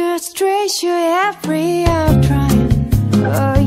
Good you every hour trying. Oh.